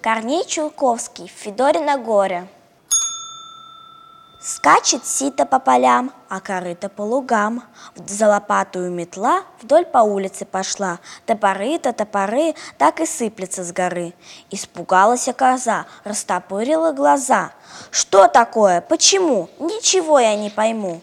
Корней Чулковский, Федорина горе. Скачет сито по полям, а корыто по лугам. За лопатую метла вдоль по улице пошла. Топоры-то топоры так и сыплется с горы. Испугалась коза, растопырила глаза. Что такое? Почему? Ничего я не пойму.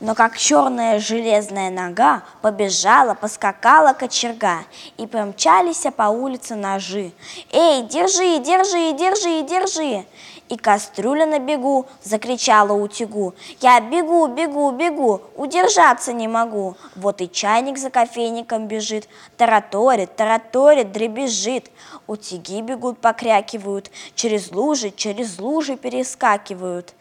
Но как черная железная нога побежала, поскакала кочерга, и помчались по улице ножи. «Эй, держи, держи, держи, держи!» И кастрюля на бегу закричала утюгу. «Я бегу, бегу, бегу, удержаться не могу!» Вот и чайник за кофейником бежит, тараторит, тараторит, дребезжит. Утюги бегут, покрякивают, через лужи, через лужи перескакивают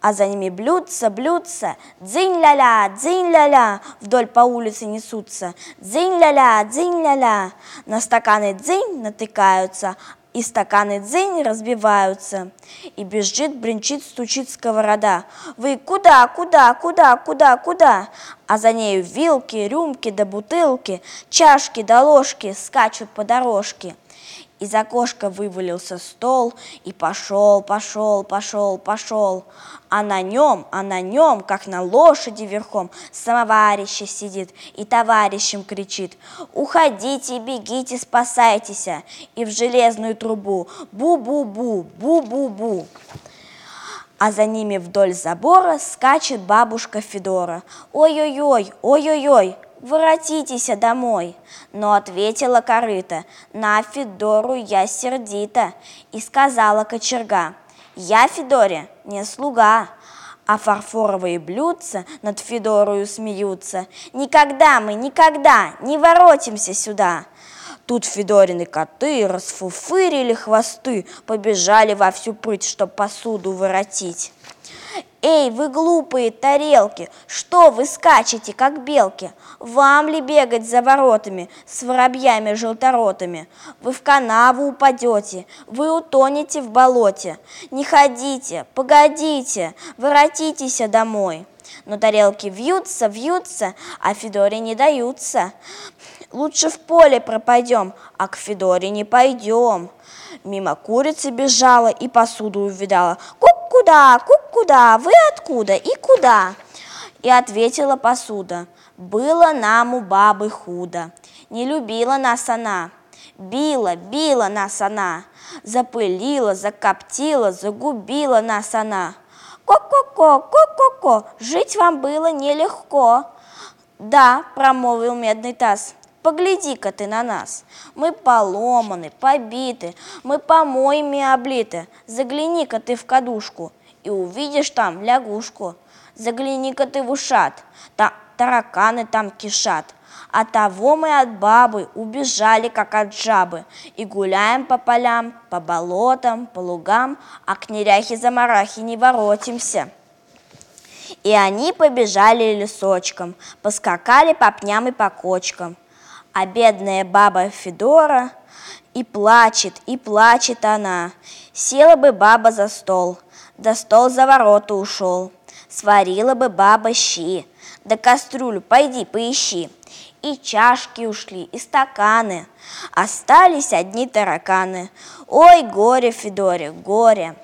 а за ними блюдца, блюдца, дзынь-ля-ля, дзынь-ля-ля, вдоль по улице несутся, дзынь-ля-ля, дзынь-ля-ля, на стаканы дзынь натыкаются, и стаканы дзынь разбиваются. И бежит, бренчит, стучит сковорода. Вы куда, куда, куда, куда, куда? А за нею вилки, рюмки да бутылки, чашки да ложки скачут по дорожке. Из окошка вывалился стол и пошел, пошел, пошел, пошел. А на нем, а на нем, как на лошади верхом, самоварище сидит и товарищем кричит. Уходите, бегите, спасайтесь. И в железную трубу бу-бу-бу, бу-бу-бу. А за ними вдоль забора скачет бабушка Федора. Ой-ой-ой, ой-ой-ой, воротитесь домой. Но ответила корыта, на Федору я сердита, и сказала кочерга, я Федоре не слуга, а фарфоровые блюдца над Федорою смеются. Никогда мы, никогда не воротимся сюда. Тут Федорины коты расфуфырили хвосты, побежали во всю прыть, чтоб посуду воротить. Эй, вы глупые тарелки, что вы скачете, как белки? Вам ли бегать за воротами с воробьями желторотами? Вы в канаву упадете, вы утонете в болоте. Не ходите, погодите, воротитесь домой. Но тарелки вьются, вьются, а Федоре не даются. Лучше в поле пропадем, а к Федоре не пойдем. Мимо курицы бежала и посуду увидала. Кук куда, куда, вы откуда и куда? И ответила посуда. Было нам у бабы худо. Не любила нас она. Била, била нас она. Запылила, закоптила, загубила нас она. Ко-ко-ко, ко-ко-ко, жить вам было нелегко. Да, промолвил медный таз, Погляди-ка ты на нас. Мы поломаны, побиты, мы помоями облиты. Загляни-ка ты в кадушку и увидишь там лягушку. Загляни-ка ты в ушат, там тараканы там кишат. А того мы от бабы убежали, как от жабы, и гуляем по полям, по болотам, по лугам, а к неряхе-замарахе не воротимся. И они побежали лесочком, поскакали по пням и по кочкам а бедная баба Федора и плачет, и плачет она. Села бы баба за стол, да стол за ворота ушел. Сварила бы баба щи, да кастрюлю пойди поищи. И чашки ушли, и стаканы. Остались одни тараканы. Ой, горе, Федоре, горе.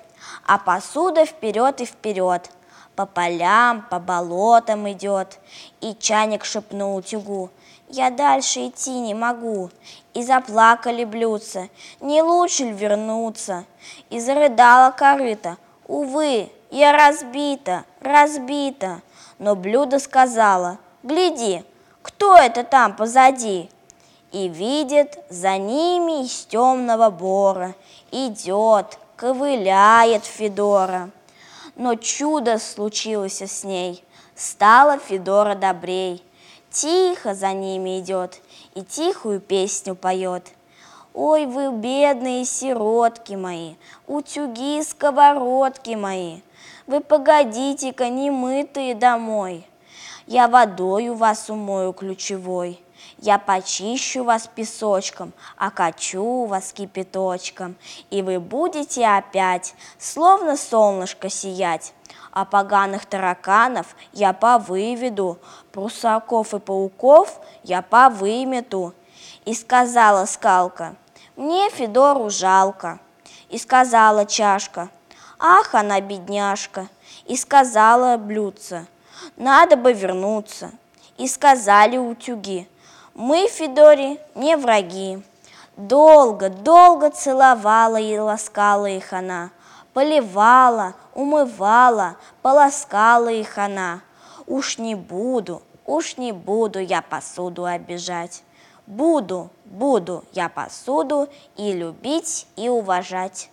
А посуда вперед и вперед. По полям, по болотам идет. И чайник шепнул утюгу я дальше идти не могу. И заплакали блюдца, не лучше ли вернуться? И зарыдала корыта, увы, я разбита, разбита. Но блюдо сказала, гляди, кто это там позади? И видит, за ними из темного бора идет, ковыляет Федора. Но чудо случилось с ней, стала Федора добрей – Тихо за ними идет и тихую песню поет. Ой, вы бедные сиротки мои, утюги, сковородки мои, вы погодите-ка, не мытые домой. Я водою вас умою ключевой, я почищу вас песочком, окачу вас кипяточком, и вы будете опять, словно солнышко сиять а поганых тараканов я повыведу, прусаков и пауков я повымету. И сказала скалка, Мне Федору жалко. И сказала чашка, ах, она бедняжка. И сказала блюдце, надо бы вернуться. И сказали утюги, мы, Федоре, не враги. Долго, долго целовала и ласкала их она, Поливала, умывала, полоскала их она. Уж не буду, уж не буду я посуду обижать. Буду, буду я посуду и любить, и уважать.